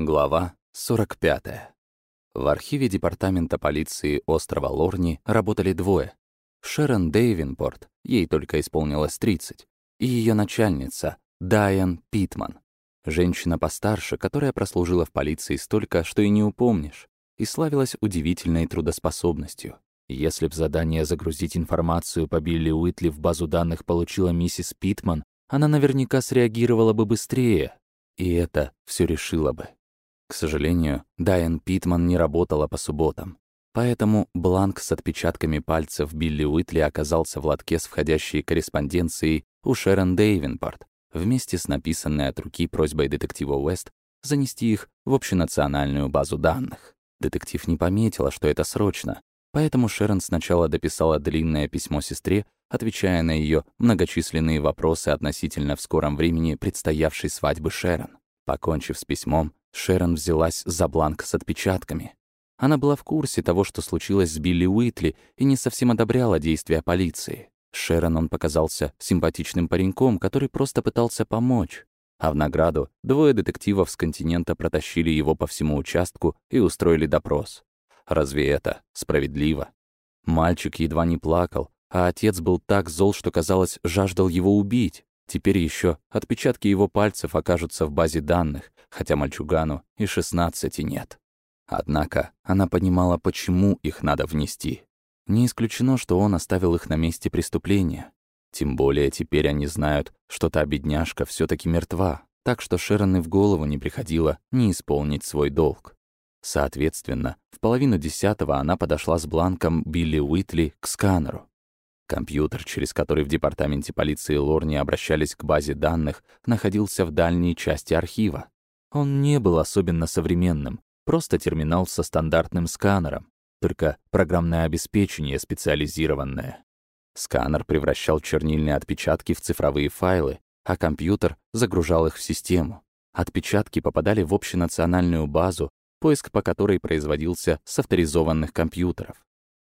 Глава 45. В архиве Департамента полиции острова Лорни работали двое. Шерон Дейвинпорт, ей только исполнилось 30, и ее начальница, Дайан Питман. Женщина постарше, которая прослужила в полиции столько, что и не упомнишь, и славилась удивительной трудоспособностью. Если б задание загрузить информацию по Билли Уитли в базу данных получила миссис Питман, она наверняка среагировала бы быстрее, и это все решило бы. К сожалению, Дайан Питман не работала по субботам. Поэтому бланк с отпечатками пальцев Билли Уитли оказался в лотке с входящей корреспонденцией у Шерон Дейвенпорт, вместе с написанной от руки просьбой детектива Уэст занести их в общенациональную базу данных. Детектив не пометила, что это срочно, поэтому Шерон сначала дописала длинное письмо сестре, отвечая на ее многочисленные вопросы относительно в скором времени предстоявшей свадьбы Шерон. Покончив с письмом, Шерон взялась за бланк с отпечатками. Она была в курсе того, что случилось с Билли Уитли, и не совсем одобряла действия полиции. Шерон он показался симпатичным пареньком, который просто пытался помочь. А в награду двое детективов с континента протащили его по всему участку и устроили допрос. Разве это справедливо? Мальчик едва не плакал, а отец был так зол, что, казалось, жаждал его убить. Теперь еще отпечатки его пальцев окажутся в базе данных, хотя мальчугану и шестнадцати нет. Однако она понимала, почему их надо внести. Не исключено, что он оставил их на месте преступления. Тем более теперь они знают, что та бедняжка все таки мертва, так что Шерон и в голову не приходило не исполнить свой долг. Соответственно, в половину десятого она подошла с бланком Билли Уитли к сканеру. Компьютер, через который в департаменте полиции Лорни обращались к базе данных, находился в дальней части архива. Он не был особенно современным, просто терминал со стандартным сканером, только программное обеспечение специализированное. Сканер превращал чернильные отпечатки в цифровые файлы, а компьютер загружал их в систему. Отпечатки попадали в общенациональную базу, поиск по которой производился с авторизованных компьютеров.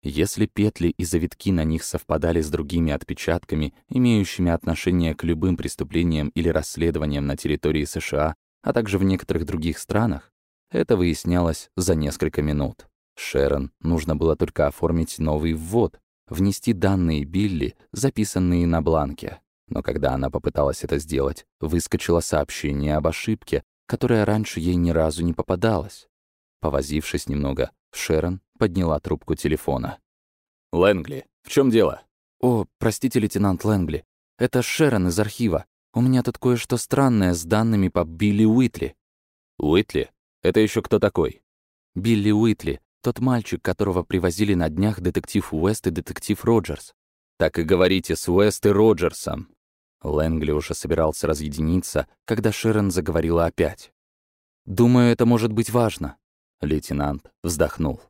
Если петли и завитки на них совпадали с другими отпечатками, имеющими отношение к любым преступлениям или расследованиям на территории США, а также в некоторых других странах, это выяснялось за несколько минут. Шерон нужно было только оформить новый ввод, внести данные Билли, записанные на бланке. Но когда она попыталась это сделать, выскочило сообщение об ошибке, которое раньше ей ни разу не попадалось. Повозившись немного, Шерон подняла трубку телефона. «Лэнгли, в чем дело?» «О, простите, лейтенант Лэнгли. Это Шерон из архива. У меня тут кое-что странное с данными по Билли Уитли». «Уитли? Это еще кто такой?» «Билли Уитли, тот мальчик, которого привозили на днях детектив Уэст и детектив Роджерс». «Так и говорите с Уэст и Роджерсом». Лэнгли уже собирался разъединиться, когда Шерон заговорила опять. «Думаю, это может быть важно». Лейтенант вздохнул.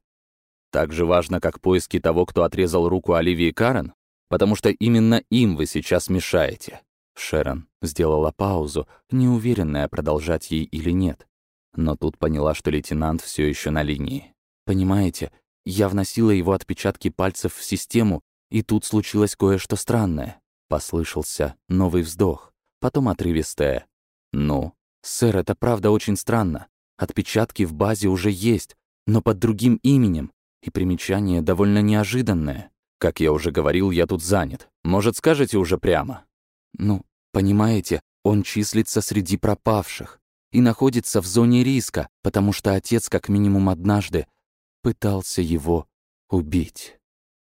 Так же важно, как поиски того, кто отрезал руку Оливии Карен? Потому что именно им вы сейчас мешаете». Шерон сделала паузу, неуверенная, продолжать ей или нет. Но тут поняла, что лейтенант все еще на линии. «Понимаете, я вносила его отпечатки пальцев в систему, и тут случилось кое-что странное». Послышался новый вздох, потом отрывистое. «Ну, сэр, это правда очень странно. Отпечатки в базе уже есть, но под другим именем. И примечание довольно неожиданное. Как я уже говорил, я тут занят. Может, скажете уже прямо? Ну, понимаете, он числится среди пропавших и находится в зоне риска, потому что отец как минимум однажды пытался его убить.